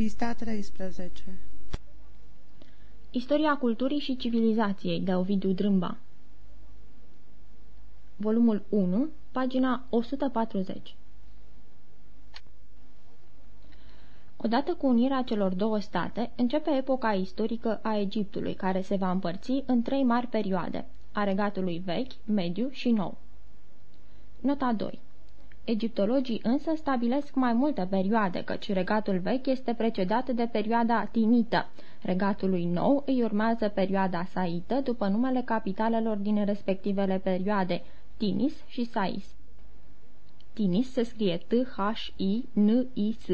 Pista 13 Istoria culturii și civilizației de Ovidiu Drâmba. Volumul 1, pagina 140 Odată cu unirea celor două state, începe epoca istorică a Egiptului, care se va împărți în trei mari perioade, a regatului vechi, mediu și nou. Nota 2 Egiptologii însă stabilesc mai multe perioade, căci regatul vechi este precedat de perioada tinită. Regatului nou îi urmează perioada saită, după numele capitalelor din respectivele perioade, Tinis și Sais. Tinis se scrie T-H-I-N-I-S.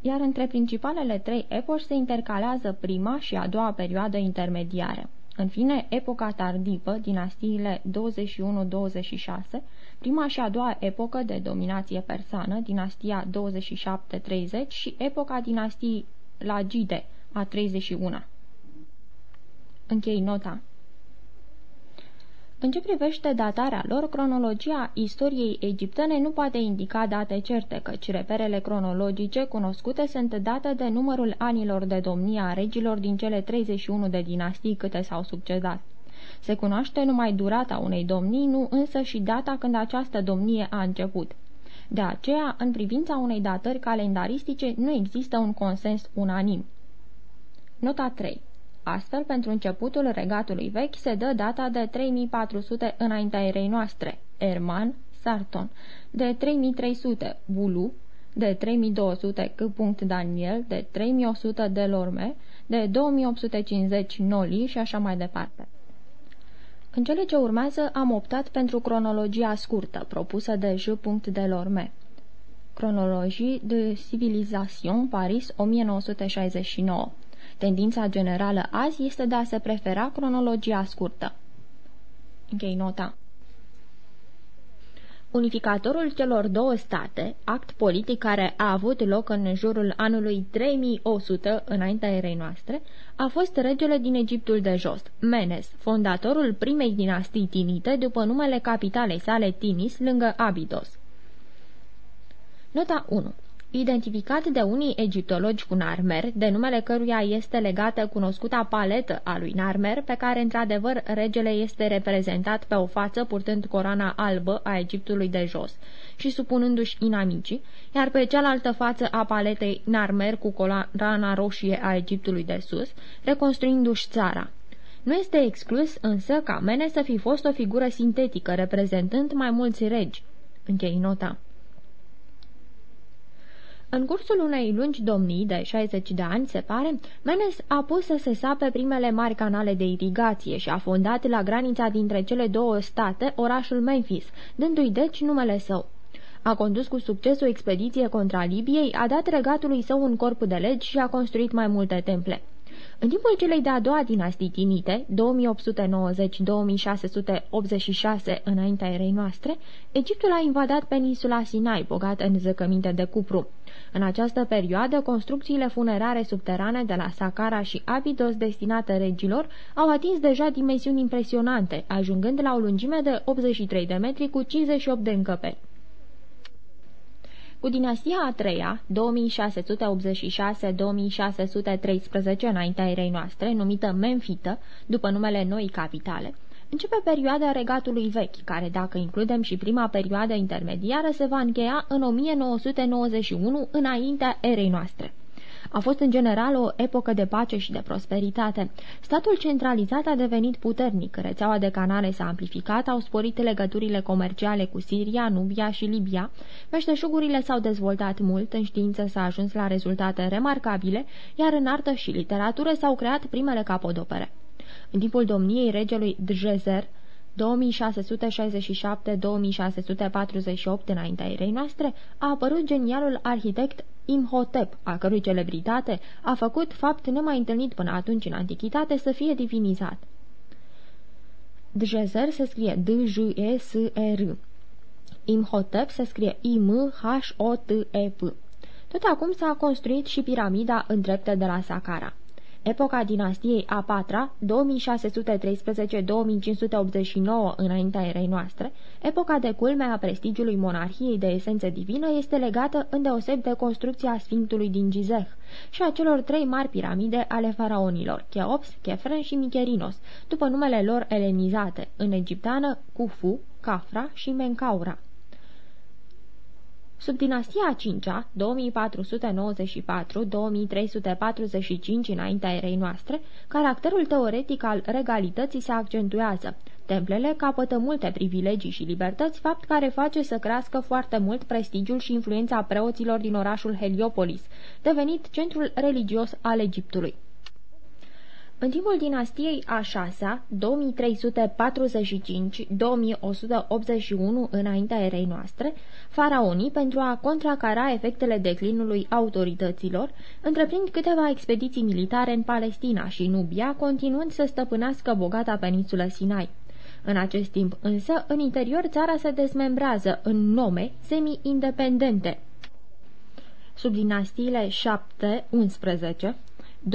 Iar între principalele trei epoși se intercalează prima și a doua perioadă intermediară. În fine, epoca tardivă, dinastiile 21-26, prima și a doua epocă de dominație persană, dinastia 27-30 și epoca dinastiei Lagide, a 31 Închei nota. În ce privește datarea lor, cronologia istoriei egiptene nu poate indica date certe, căci reperele cronologice cunoscute sunt date de numărul anilor de domnie a regilor din cele 31 de dinastii câte s-au succedat. Se cunoaște numai durata unei domnii, nu însă și data când această domnie a început. De aceea, în privința unei datări calendaristice, nu există un consens unanim. Nota 3 Astfel, pentru începutul regatului vechi se dă data de 3400 înaintea erei noastre, Erman, Sarton, de 3300, Bulu, de 3200, C. Daniel, de 3100 de Lorme, de 2850 Noli și așa mai departe. În cele ce urmează am optat pentru cronologia scurtă, propusă de J. Delorme. Cronologie de Civilisation, Paris, 1969. Tendința generală azi este de a se prefera cronologia scurtă. Închei nota. Unificatorul celor două state, act politic care a avut loc în jurul anului 3100 înaintea erei noastre, a fost regele din Egiptul de jos, Menes, fondatorul primei dinastii tinite după numele capitalei sale Tinis, lângă Abidos. Nota 1 identificat de unii egiptologi cu Narmer, de numele căruia este legată cunoscuta paletă a lui Narmer, pe care într-adevăr regele este reprezentat pe o față purtând coroana albă a Egiptului de jos și supunându-și inamicii, iar pe cealaltă față a paletei Narmer cu coroana roșie a Egiptului de sus, reconstruindu-și țara. Nu este exclus însă ca Mene să fi fost o figură sintetică reprezentând mai mulți regi. Închei nota. În cursul unei lungi domnii de 60 de ani, se pare, Menes a pus să se sape primele mari canale de irigație și a fondat la granița dintre cele două state orașul Memphis, dându-i deci numele său. A condus cu succes o expediție contra Libiei, a dat regatului său un corp de legi și a construit mai multe temple. În timpul celei de-a doua dinastii tinite, 2890-2686 înaintea erei noastre, Egiptul a invadat peninsula Sinai, bogată în zăcăminte de cupru. În această perioadă, construcțiile funerare subterane de la Saqqara și Abydos destinate regilor au atins deja dimensiuni impresionante, ajungând la o lungime de 83 de metri cu 58 de încăperi. Cu dinastia a treia, 2686-2613 înaintea erei noastre, numită Memfită, după numele noii capitale, începe perioada regatului vechi, care, dacă includem și prima perioadă intermediară, se va încheia în 1991 înaintea erei noastre. A fost în general o epocă de pace și de prosperitate. Statul centralizat a devenit puternic, rețeaua de canale s-a amplificat, au sporit legăturile comerciale cu Siria, Nubia și Libia, meșteșugurile s-au dezvoltat mult, în știință s-a ajuns la rezultate remarcabile, iar în artă și literatură s-au creat primele capodopere. În timpul domniei regelui Djezer, 2667-2648 înaintea erei noastre, a apărut genialul arhitect Imhotep, a cărui celebritate a făcut fapt nemai întâlnit până atunci în antichitate să fie divinizat. Djezer se scrie D-J-E-S-E-R. Imhotep se scrie I-M-H-O-T-E-P. Tot acum s-a construit și piramida îndreptă de la Saqqara. Epoca dinastiei a patra, 2613-2589 înaintea erei noastre, epoca de culme a prestigiului monarhiei de esență divină este legată îndeoseb de construcția Sfinktului din Gizeh și a celor trei mari piramide ale faraonilor, Cheops, Chefren și Micherinos, după numele lor elenizate, în egipteană Khufu, Kafra și Menkaura. Sub dinastia a cincea, 2494-2345 înaintea erei noastre, caracterul teoretic al regalității se accentuează. Templele capătă multe privilegii și libertăți, fapt care face să crească foarte mult prestigiul și influența preoților din orașul Heliopolis, devenit centrul religios al Egiptului. În timpul dinastiei a șasea, 2345-2181 înaintea erei noastre, faraonii, pentru a contracara efectele declinului autorităților, întreprind câteva expediții militare în Palestina și Nubia, continuând să stăpânească bogata peninsulă Sinai. În acest timp însă, în interior țara se dezmembrează în nome semi-independente. Sub dinastiile 7-11, 2181-1991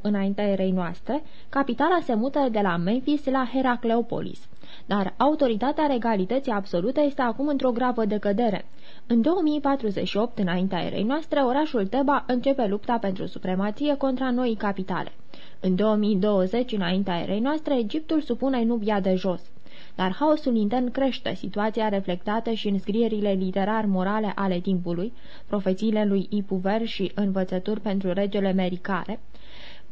înaintea erei noastre, capitala se mută de la Memphis la Heracleopolis. Dar autoritatea regalității absolute este acum într-o gravă decădere. În 2048, înaintea erei noastre, orașul Teba începe lupta pentru supremație contra noii capitale. În 2020, înaintea erei noastre, Egiptul supune Nubia de jos dar haosul intern crește, situația reflectată și în scrierile literar-morale ale timpului, profețiile lui Ipuver și învățături pentru regele Mericare,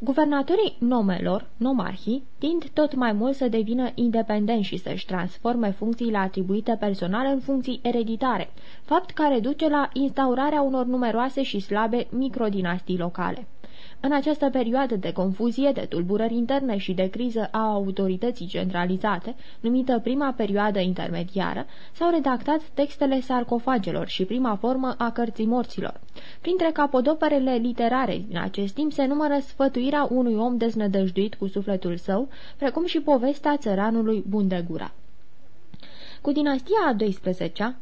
Guvernatorii nomelor, nomarhii, tind tot mai mult să devină independenți și să-și transforme funcțiile atribuite personale în funcții ereditare, fapt care duce la instaurarea unor numeroase și slabe microdinastii locale. În această perioadă de confuzie, de tulburări interne și de criză a autorității centralizate, numită prima perioadă intermediară, s-au redactat textele sarcofagelor și prima formă a cărții morților. Printre capodoperele literare din acest timp se numără sfătuirea unui om deznădăjduit cu sufletul său, precum și povestea țăranului Bundegura. Cu dinastia a 12-a, 1991-1786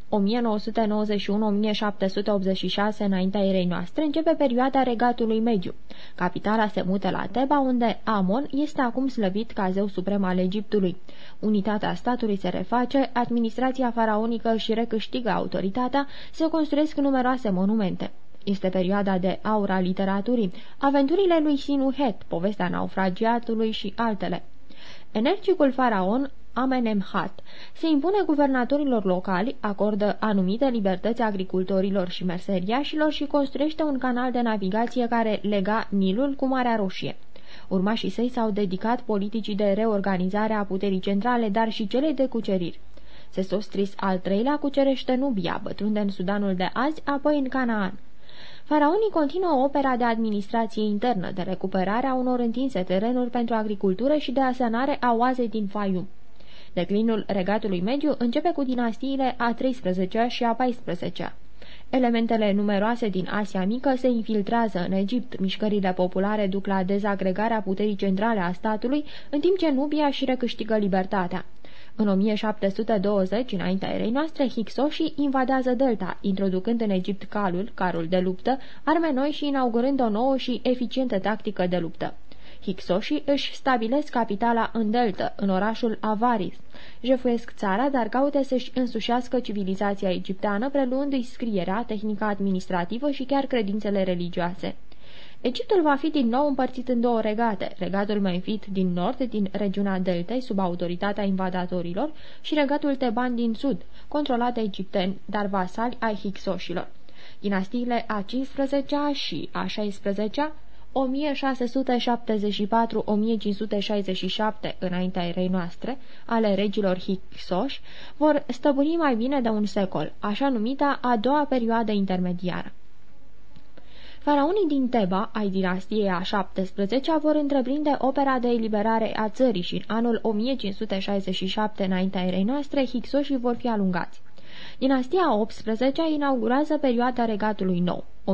înaintea erei noastre, începe perioada regatului mediu. Capitala se mută la Teba, unde Amon este acum slăvit ca zeu suprem al Egiptului. Unitatea statului se reface, administrația faraonică și recâștigă autoritatea, se construiesc numeroase monumente. Este perioada de aura literaturii, aventurile lui Sinuhet, povestea naufragiatului și altele. Energicul faraon Amenemhat. Se impune guvernatorilor locali, acordă anumite libertăți agricultorilor și merseriașilor și construiește un canal de navigație care lega Nilul cu Marea Roșie. Urmașii săi s-au dedicat politicii de reorganizare a puterii centrale, dar și celei de cuceriri. Sesostris al treilea cucerește Nubia, bătrunde în Sudanul de azi, apoi în Canaan. Faraonii continuă opera de administrație internă, de recuperare a unor întinse terenuri pentru agricultură și de asanare a oazei din Fayum. Declinul regatului mediu începe cu dinastiile a 13-a și a 14-a. Elementele numeroase din Asia Mică se infiltrează în Egipt, mișcările populare duc la dezagregarea puterii centrale a statului, în timp ce Nubia și recâștigă libertatea. În 1720, înaintea erei noastre, Hicsoșii invadează delta, introducând în Egipt calul, carul de luptă, arme noi și inaugurând o nouă și eficientă tactică de luptă. Hicsoșii își stabilesc capitala în delta, în orașul Avaris. Jefuiesc țara, dar caută să-și însușească civilizația egipteană, preluându-i scrierea, tehnica administrativă și chiar credințele religioase. Egiptul va fi din nou împărțit în două regate, regatul Memphit din nord, din regiunea Deltei, sub autoritatea invadatorilor, și regatul Teban din sud, controlat de egipteni, dar vasali ai Hicsoșilor. Dinastiile a 15-a și a 16-a 1674-1567 înaintea erei noastre, ale regilor Hicsoși, vor stăpâni mai bine de un secol, așa numita a doua perioadă intermediară. Faraunii din Teba, ai dinastiei a 17-a, vor întreprinde opera de eliberare a țării și în anul 1567 înaintea erei noastre, Hicsoșii vor fi alungați. Dinastia 18 inaugurează perioada regatului nou, 1650-1085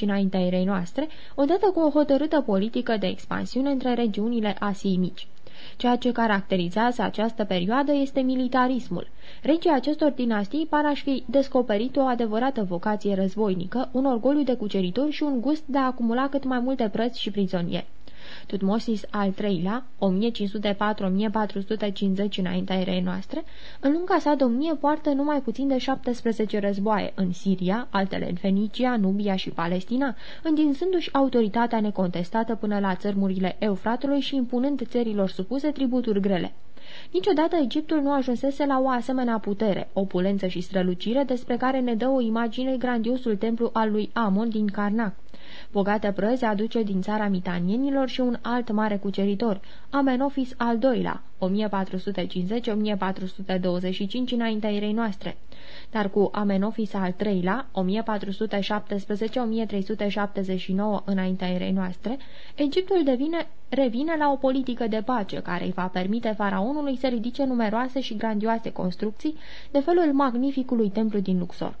înaintea erei noastre, odată cu o hotărâtă politică de expansiune între regiunile Asiei Mici. Ceea ce caracterizează această perioadă este militarismul. Regii acestor dinastii par a fi descoperit o adevărată vocație războinică, un orgoliu de cuceritori și un gust de a acumula cât mai multe prăți și prizonieri. Tutmosis al III-lea, 1504-1450 înaintea erei noastre, în lunga sa domnie poartă numai puțin de 17 războaie în Siria, altele în Fenicia, Nubia și Palestina, întinsându-și autoritatea necontestată până la țărmurile Eufratului și impunând țărilor supuse tributuri grele. Niciodată Egiptul nu ajunsese la o asemenea putere, opulență și strălucire despre care ne dă o imagine grandiosul templu al lui Amon din Karnak. Bogată prăzi aduce din țara mitanienilor și un alt mare cuceritor, Amenofis al II-lea, 1450-1425 înaintea erei noastre. Dar cu Amenofis al III-lea, 1417-1379 înaintea erei noastre, Egiptul devine, revine la o politică de pace care îi va permite faraonului să ridice numeroase și grandioase construcții de felul magnificului templu din Luxor.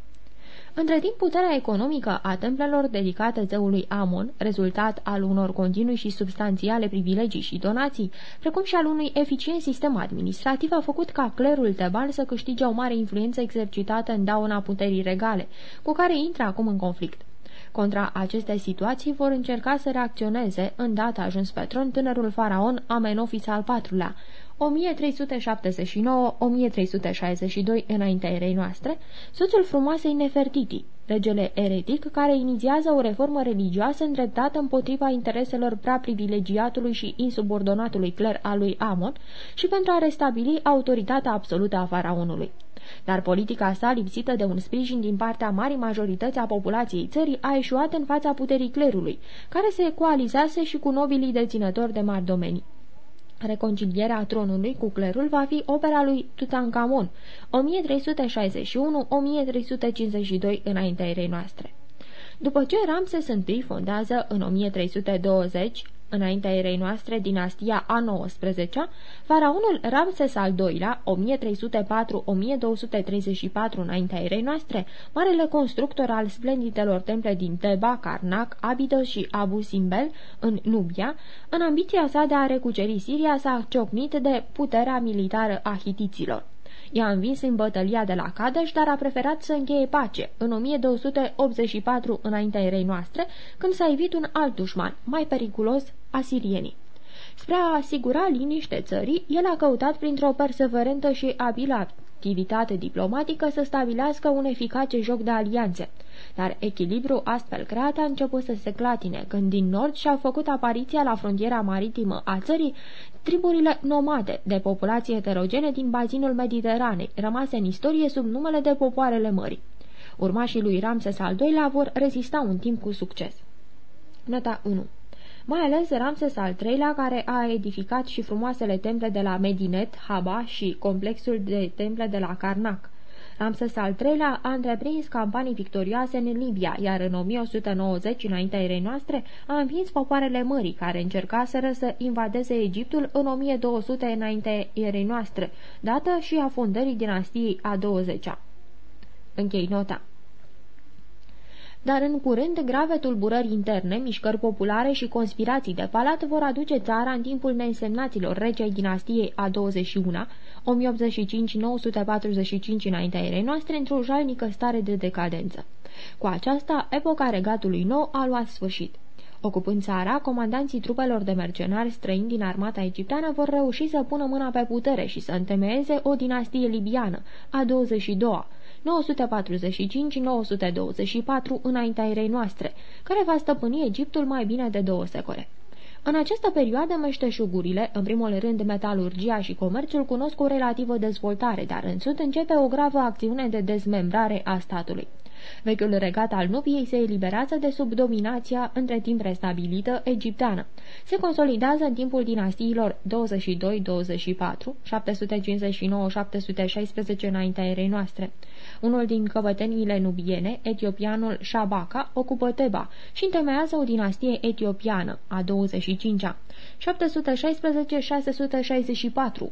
Între timp, puterea economică a templelor dedicate zeului Amon, rezultat al unor continui și substanțiale privilegii și donații, precum și al unui eficient sistem administrativ, a făcut ca clerul teban să câștige o mare influență exercitată în dauna puterii regale, cu care intră acum în conflict. Contra acestei situații vor încerca să reacționeze, în data ajuns pe tron, tânărul faraon Amenofis al IV-lea, 1369-1362 înaintea erei noastre, soțul frumoasei Nefertiti, regele eretic care inițiază o reformă religioasă îndreptată împotriva intereselor prea privilegiatului și insubordonatului cler al lui Amon și pentru a restabili autoritatea absolută a faraonului. Dar politica sa, lipsită de un sprijin din partea marii majorități a populației țării, a eșuat în fața puterii clerului, care se coalizase și cu nobilii deținători de mari domenii. Reconcilierea tronului cu clerul va fi opera lui Tutankhamon, 1361-1352 înaintea erei noastre. După ce Ramses I fondează în 1320 înaintea erei noastre, dinastia a XIX-a, faraonul Ramses al II-lea, 1304-1234 înaintea erei noastre, marele constructor al splendidelor temple din Teba, Karnak, Abydos și Abu Simbel, în Nubia, în ambiția sa de a recuceri Siria s-a ciocnit de puterea militară a hitiților. I-a învins în bătălia de la Kadesh, dar a preferat să încheie pace în 1284 înaintea erei noastre, când s-a evit un alt dușman, mai periculos, asirienii. Spre a asigura liniște țării, el a căutat printr-o perseverentă și abilă activitate diplomatică să stabilească un eficace joc de alianțe. Dar echilibru astfel creat a început să se clatine, când din nord și-au făcut apariția la frontiera maritimă a țării triburile nomade de populație heterogene din bazinul Mediteranei, rămase în istorie sub numele de popoarele mării. Urmașii lui Ramses al II-lea vor rezista un timp cu succes. Nota 1 mai ales Ramses al III-lea, care a edificat și frumoasele temple de la Medinet, Haba și complexul de temple de la Karnak. Ramses al III-lea a întreprins campanii victorioase în Libia, iar în 1190, înaintea erei noastre, a învins popoarele mării, care încercaseră să invadeze Egiptul în 1200 înaintea erei noastre, dată și a fundării dinastiei a 20-a. Închei nota dar în curând grave tulburări interne, mișcări populare și conspirații de palat vor aduce țara în timpul neînsemnaților regei dinastiei a 21 1085-945 înaintea erei noastre într-o jalnică stare de decadență. Cu aceasta, epoca regatului nou a luat sfârșit. Ocupând țara, comandanții trupelor de mercenari străini din armata egipteană vor reuși să pună mâna pe putere și să întemeieze o dinastie libiană, a 22-a, 945-924 înaintea erei noastre, care va stăpâni Egiptul mai bine de două secole. În această perioadă, meșteșugurile, în primul rând metalurgia și comerțul, cunosc o relativă dezvoltare, dar în sud începe o gravă acțiune de dezmembrare a statului. Vechiul regat al Nubiei se eliberează de sub dominația, între timp restabilită, egipteană. Se consolidează în timpul dinastiilor 22-24, 759-716 înaintea erei noastre. Unul din căpăteniile nubiene, etiopianul Shabaka, ocupă Teba și întemeiază o dinastie etiopiană, a 25-a, 716-664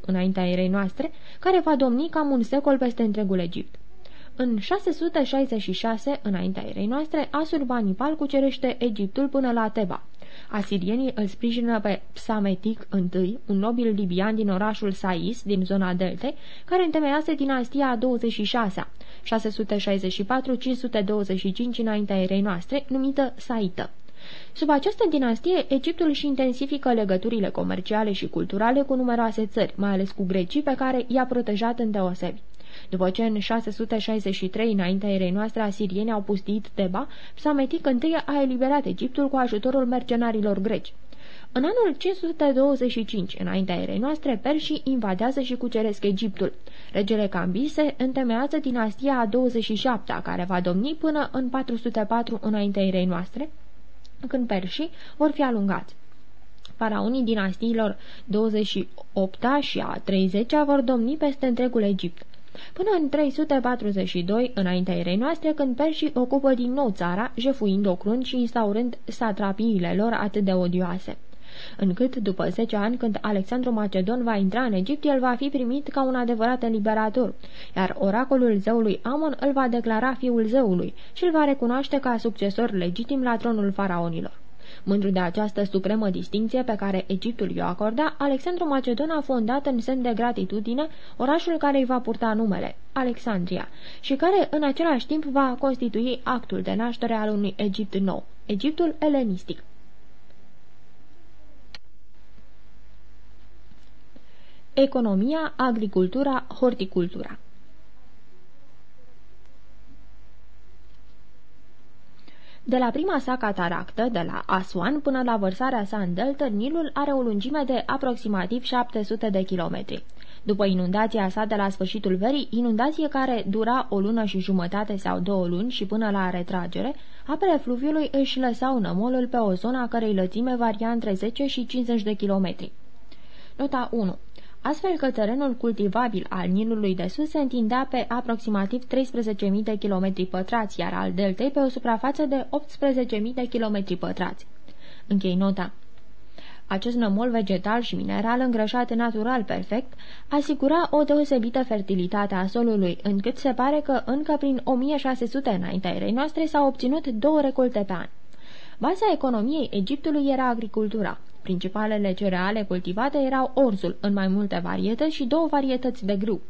înaintea erei noastre, care va domni cam un secol peste întregul Egipt. În 666, înaintea erei noastre, Asurbanipal cucerește Egiptul până la Teba. Asirienii îl sprijină pe Psametic I, un nobil libian din orașul Sais, din zona Delte, care întemeiase dinastia a 26-a, 664-525 înaintea erei noastre, numită Saită. Sub această dinastie, Egiptul își intensifică legăturile comerciale și culturale cu numeroase țări, mai ales cu grecii, pe care i-a protejat îndeosebi. După ce în 663 înaintea erei noastre asirieni au pustit Teba, Psametic I a eliberat Egiptul cu ajutorul mercenarilor greci. În anul 525, înaintea erei noastre, perșii invadează și cuceresc Egiptul. Regele Cambise întemeiază dinastia a 27-a, care va domni până în 404 înaintea erei noastre, când perșii vor fi alungați. Faraonii dinastiilor 28-a și a 30-a vor domni peste întregul Egipt. Până în 342, înaintea erei noastre, când perșii ocupă din nou țara, jefuind ocrunt și instaurând satrapiile lor atât de odioase încât, după 10 ani, când Alexandru Macedon va intra în Egipt, el va fi primit ca un adevărat eliberator, iar oracolul zeului Amon îl va declara fiul zeului și îl va recunoaște ca succesor legitim la tronul faraonilor. Mândru de această supremă distinție pe care Egiptul i-o acorda, Alexandru Macedon a fondat în semn de gratitudine orașul care îi va purta numele, Alexandria, și care în același timp va constitui actul de naștere al unui Egipt nou, Egiptul elenistic. economia, agricultura, horticultura. De la prima sa cataractă, de la Aswan până la vărsarea sa în delta, Nilul are o lungime de aproximativ 700 de kilometri. După inundația sa de la sfârșitul verii, inundație care dura o lună și jumătate sau două luni și până la retragere, apele fluviului își lăsau nămolul pe o zonă a cărei lățime varia între 10 și 50 de kilometri. Nota 1 astfel că terenul cultivabil al Nilului de Sus se întindea pe aproximativ 13.000 de kilometri pătrați, iar al deltei pe o suprafață de 18.000 de kilometri pătrați. Închei nota. Acest nămol vegetal și mineral îngrășat natural perfect asigura o deosebită fertilitate a solului, încât se pare că încă prin 1600 înaintea erei noastre s-au obținut două recolte pe an. Baza economiei Egiptului era agricultura. Principalele cereale cultivate erau orzul în mai multe varietăți și două varietăți de grâu.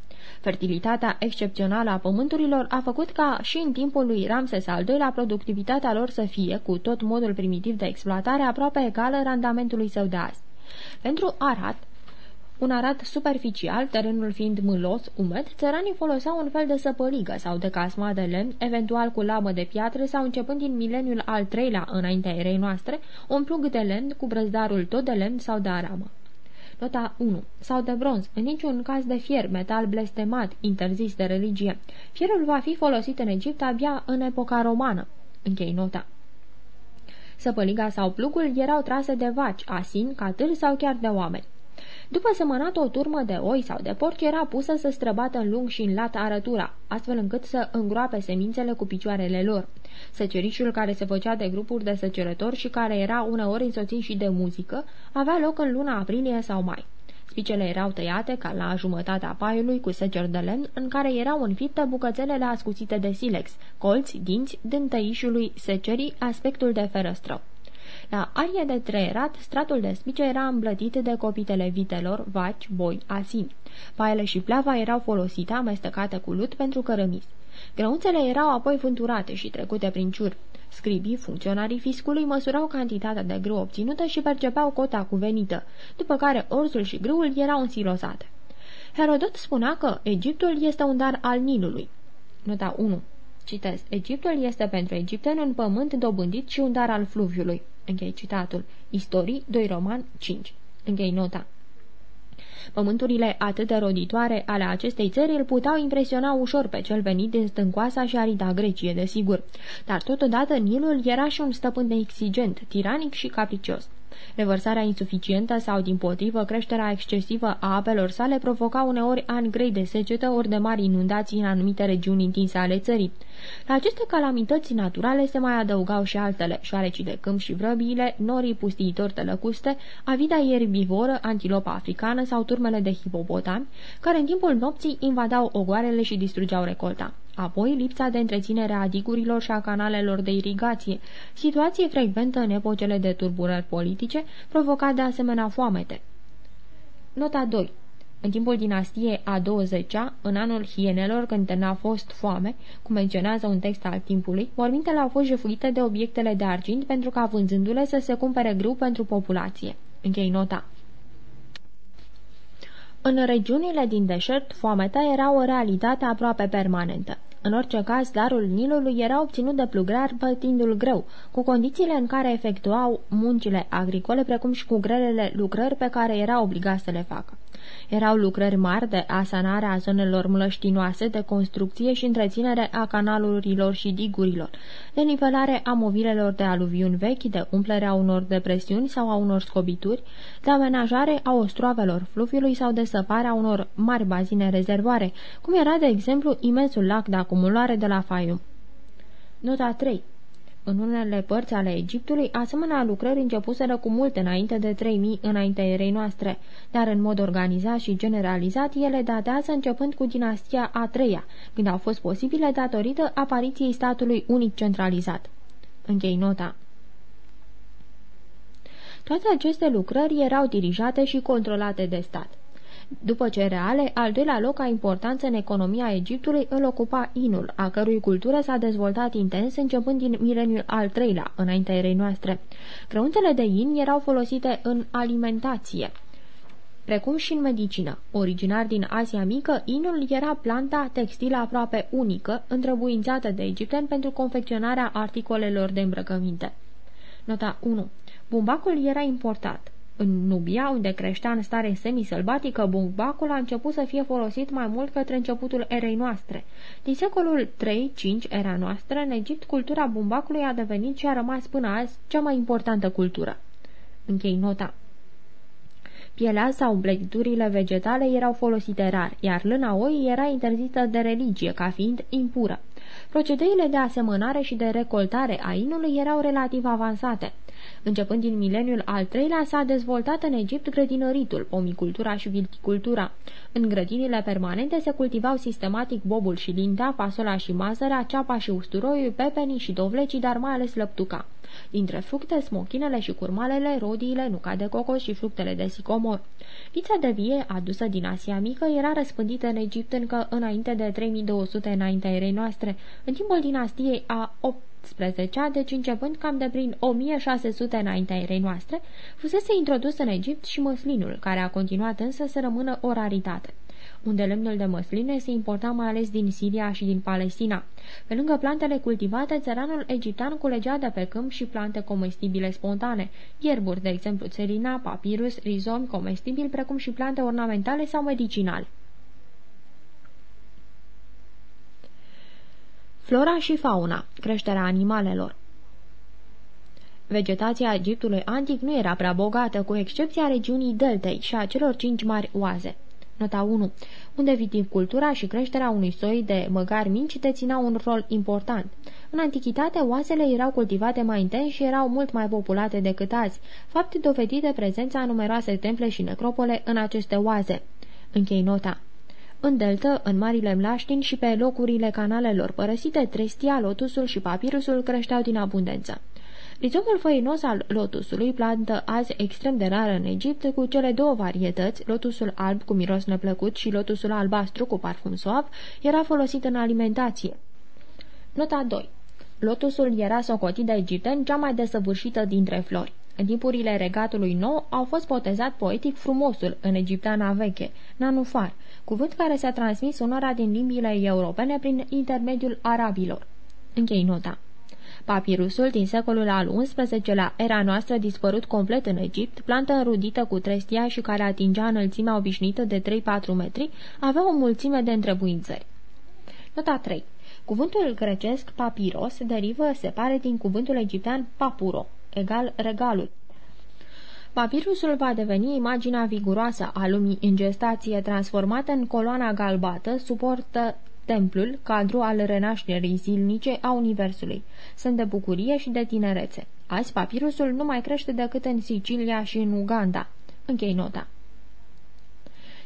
Fertilitatea excepțională a pământurilor a făcut ca și în timpul lui Ramses al II-lea productivitatea lor să fie, cu tot modul primitiv de exploatare, aproape egală randamentului său de azi. Pentru Arat, un arat superficial, terenul fiind mâlos, umed, țăranii foloseau un fel de săpăligă sau de casma de lemn, eventual cu lamă de piatră sau începând din mileniul al treilea înaintea erei noastre, un plug de lemn cu brăzdarul tot de lemn sau de aramă. Nota 1. Sau de bronz, în niciun caz de fier, metal blestemat, interzis de religie. Fierul va fi folosit în Egipt abia în epoca romană. Închei nota. Săpăliga sau plugul erau trase de vaci, asini, catâri sau chiar de oameni. După semănat o turmă de oi sau de porci era pusă să străbată în lung și în lat arătura, astfel încât să îngroape semințele cu picioarele lor. Secerișul care se făcea de grupuri de secerători și care era uneori însoțit și de muzică, avea loc în luna aprilie sau mai. Spicele erau tăiate ca la jumătatea paiului cu secer de lemn, în care erau înfipte bucățelele ascuțite de silex, colți, dinți, dând tăișului secerii aspectul de ferăstrău. La arie de treierat, stratul de spice era îmblătit de copitele vitelor, vaci, boi, asini. Paiele și pleava erau folosite amestecate cu lut pentru cărămizi. Grăunțele erau apoi vânturate și trecute prin ciur. Scribii, funcționarii fiscului, măsurau cantitatea de grâu obținută și percepeau cota cuvenită, după care orzul și grâul erau însilosate. Herodot spunea că Egiptul este un dar al Nilului. Nota 1. Citez. Egiptul este pentru egipteni un pământ dobândit și un dar al fluviului. Închei citatul. Istorii, 2 Roman, 5. Închei nota. Pământurile atât de roditoare ale acestei țări îl puteau impresiona ușor pe cel venit din stâncoasa și arida Grecie, desigur. Dar totodată Nilul era și un stăpân exigent, tiranic și capricios. Revărsarea insuficientă sau, din potrivă, creșterea excesivă a apelor sale provoca uneori ani grei de secetă ori de mari inundații în anumite regiuni întinse ale țării. La aceste calamități naturale se mai adăugau și altele, șoarecii de câmp și vrăbiile, norii pustiitori de lăcuste, avida ierbivoră, antilopa africană sau turmele de hipopotami, care în timpul nopții invadau ogoarele și distrugeau recolta. Apoi lipsa de întreținere a digurilor și a canalelor de irigație, situație frecventă în epocele de turburări politice, provocat de asemenea foamete. Nota 2 în timpul dinastiei a 20-a, în anul hienelor, când n-a fost foame, cum menționează un text al timpului, mormintele au fost jefuite de obiectele de argint pentru ca vânzându-le să se cumpere grâu pentru populație. Închei nota. În regiunile din deșert, foamea era o realitate aproape permanentă. În orice caz, darul Nilului era obținut de plugrar bătindu-l greu, cu condițiile în care efectuau muncile agricole, precum și cu grelele lucrări pe care era obligat să le facă. Erau lucrări mari de asanare a zonelor mlăștinoase, de construcție și întreținere a canalurilor și digurilor, de nivelare a movilelor de aluviuni vechi, de umplere a unor depresiuni sau a unor scobituri, de amenajare a ostroavelor fluviului sau de săparea unor mari bazine rezervoare, cum era, de exemplu, imensul lac de acumulare de la Fayum. Nota 3 în unele părți ale Egiptului, asemenea lucrări începuseră cu mult înainte de 3000 înaintea erei noastre, dar în mod organizat și generalizat ele datează începând cu dinastia a treia, când au fost posibile datorită apariției statului unic centralizat. Închei nota. Toate aceste lucrări erau dirijate și controlate de stat. După cereale, al doilea loc a importanță în economia Egiptului îl ocupa inul, a cărui cultură s-a dezvoltat intens începând din mileniul al treilea, înaintea erei noastre. Grăuntele de in erau folosite în alimentație precum și în medicină. Originar din Asia Mică, inul era planta textilă aproape unică, întrebuințată de egipteni pentru confecționarea articolelor de îmbrăcăminte. Nota 1. Bumbacul era importat. În Nubia, unde creștea în stare semisălbatică, bumbacul a început să fie folosit mai mult către începutul erei noastre. Din secolul 3-5 era noastră, în Egipt, cultura bumbacului a devenit și a rămas până azi cea mai importantă cultură. Închei nota. Pielea sau umpleturile vegetale erau folosite rar, iar lâna oi era interzisă de religie ca fiind impură. Procedeile de asemănare și de recoltare a inului erau relativ avansate. Începând din mileniul al treilea, s-a dezvoltat în Egipt grădinăritul, pomicultura și viticultura. În grădinile permanente se cultivau sistematic bobul și lintea, fasola și mazărea, ceapa și usturoiul, pepenii și dovlecii, dar mai ales lăptuca. Dintre fructe, smochinele și curmalele, rodiile, nuca de cocos și fructele de sicomor. Vița de vie, adusă din Asia Mică, era răspândită în Egipt încă înainte de 3200 înaintea erei noastre, în timpul dinastiei a 8 18 deci începând cam de prin 1600 înaintea erei noastre, fusese introdus în Egipt și măslinul, care a continuat însă să rămână o raritate unde lemnul de măsline se importa mai ales din Siria și din Palestina. Pe lângă plantele cultivate, țăranul egiptean culegea de pe câmp și plante comestibile spontane, ierburi, de exemplu țelina, papirus, rizom comestibil, precum și plante ornamentale sau medicinale. Flora și fauna, creșterea animalelor. Vegetația Egiptului antic nu era prea bogată, cu excepția regiunii deltei și a celor cinci mari oaze. Nota 1. Unde viticultura și creșterea unui soi de măgari mici deținau un rol important. În antichitate, oasele erau cultivate mai intens și erau mult mai populate decât azi, fapt dovedit de prezența a numeroase temple și necropole în aceste oaze. Închei nota. În delta, în marile mlaștini și pe locurile canalelor părăsite, trestia, lotusul și papirusul creșteau din abundență. Rizomul făinos al lotusului, plantă azi extrem de rară în Egipt, cu cele două varietăți, lotusul alb cu miros neplăcut și lotusul albastru cu parfum suav, era folosit în alimentație. Nota 2 Lotusul era socotit de egipteni cea mai desăvârșită dintre flori. În timpurile regatului nou au fost potezat poetic frumosul în egipteana veche, nanufar, cuvânt care s-a transmis unora din limbile europene prin intermediul arabilor. Închei nota. Papirusul din secolul al XI-lea, era noastră dispărut complet în Egipt, plantă înrudită cu trestia și care atingea înălțimea obișnuită de 3-4 metri, avea o mulțime de întrebuințări. Nota 3. Cuvântul grecesc papiros derivă, se pare, din cuvântul egiptean papuro, egal regalul. Papirusul va deveni imaginea viguroasă a lumii în gestație, transformată în coloana galbată, suportă templul, cadru al renașterii zilnice a Universului. Sunt de bucurie și de tinerețe. Azi papirusul nu mai crește decât în Sicilia și în Uganda. Închei nota.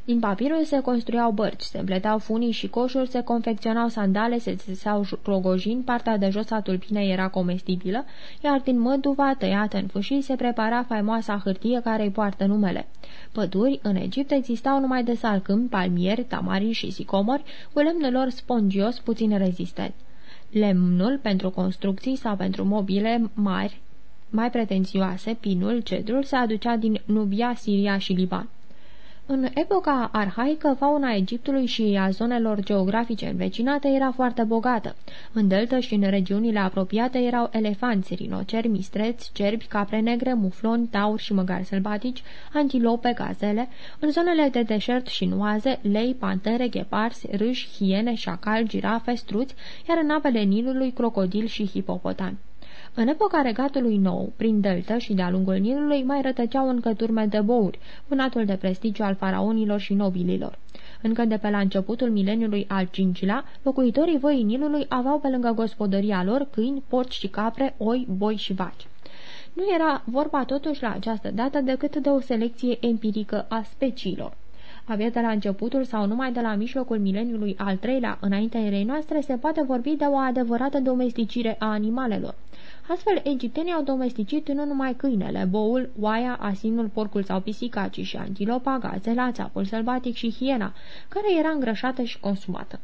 Din papirul se construiau bărci, se împleteau funii și coșuri, se confecționau sandale, se țeseau rogojini, partea de jos a tulpinei era comestibilă, iar din măduva tăiată în fâșii se prepara faimoasa hârtie care îi poartă numele. Păduri, în Egipt, existau numai de salcâm, palmieri, tamari și sicomori, cu lemnul lor spongios puțin rezistent. Lemnul pentru construcții sau pentru mobile mari, mai pretențioase, pinul, cedrul, se aducea din Nubia, Siria și Liban. În epoca arhaică, fauna Egiptului și a zonelor geografice învecinate era foarte bogată. În delta și în regiunile apropiate erau elefanți, rinoceri, mistreți, cerbi, capre negre, mufloni, tauri și măgari sălbatici, antilope, gazele, în zonele de deșert și nuaze, lei, pantere, gheparsi, râși, hiene, șacal, girafe, struți, iar în apele Nilului, crocodil și hipopotami. În epoca regatului nou, prin delta și de-a lungul Nilului, mai rătăceau încă turme de bouri, vânatul de prestigiu al faraonilor și nobililor. Încă de pe la începutul mileniului al V-lea, locuitorii văii Nilului aveau pe lângă gospodăria lor câini, porci și capre, oi, boi și vaci. Nu era vorba totuși la această dată decât de o selecție empirică a speciilor. Abia de la începutul sau numai de la mijlocul mileniului al treilea înaintea erei noastre se poate vorbi de o adevărată domesticire a animalelor. Astfel, egiptenii au domesticit nu numai câinele, boul, oaia, asinul, porcul sau pisica, ci și antilopa, gazela, țapul sălbatic și hiena, care era îngrășată și consumată.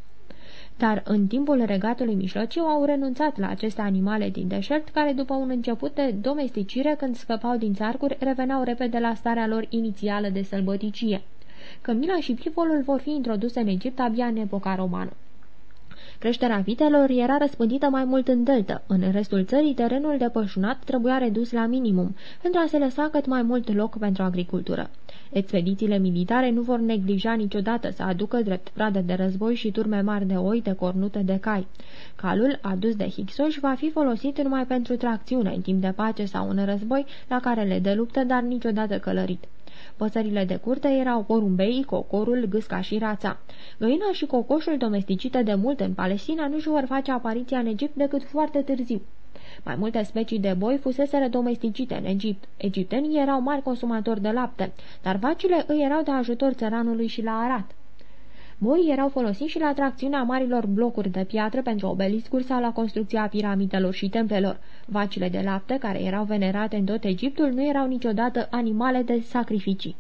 Dar în timpul regatului mijlociu au renunțat la aceste animale din deșert, care după un început de domesticire, când scăpau din țarcuri, reveneau repede la starea lor inițială de sălbăticie. Cămila și pivolul vor fi introduse în Egipt abia în epoca romană. Creșterea vitelor era răspândită mai mult în delta. În restul țării, terenul de pășunat trebuia redus la minimum, pentru a se lăsa cât mai mult loc pentru agricultură. Expedițiile militare nu vor neglija niciodată să aducă drept pradă de război și turme mari de oi, de cornute, de cai. Calul, adus de Hixoși, va fi folosit numai pentru tracțiune în timp de pace sau în război, la care le de luptă, dar niciodată călărit. Păsările de curte erau porumbeii, cocorul, gâsca și rața. Găina și cocoșul domesticite de mult în Palestina nu-și vor face apariția în Egipt decât foarte târziu. Mai multe specii de boi fuseseră domesticite în Egipt. Egiptenii erau mari consumatori de lapte, dar vacile îi erau de ajutor țăranului și la arat. Boii erau folosiți și la tracțiunea marilor blocuri de piatră pentru obeliscuri sau la construcția piramidelor și templelor. Vacile de lapte, care erau venerate în tot Egiptul, nu erau niciodată animale de sacrificii.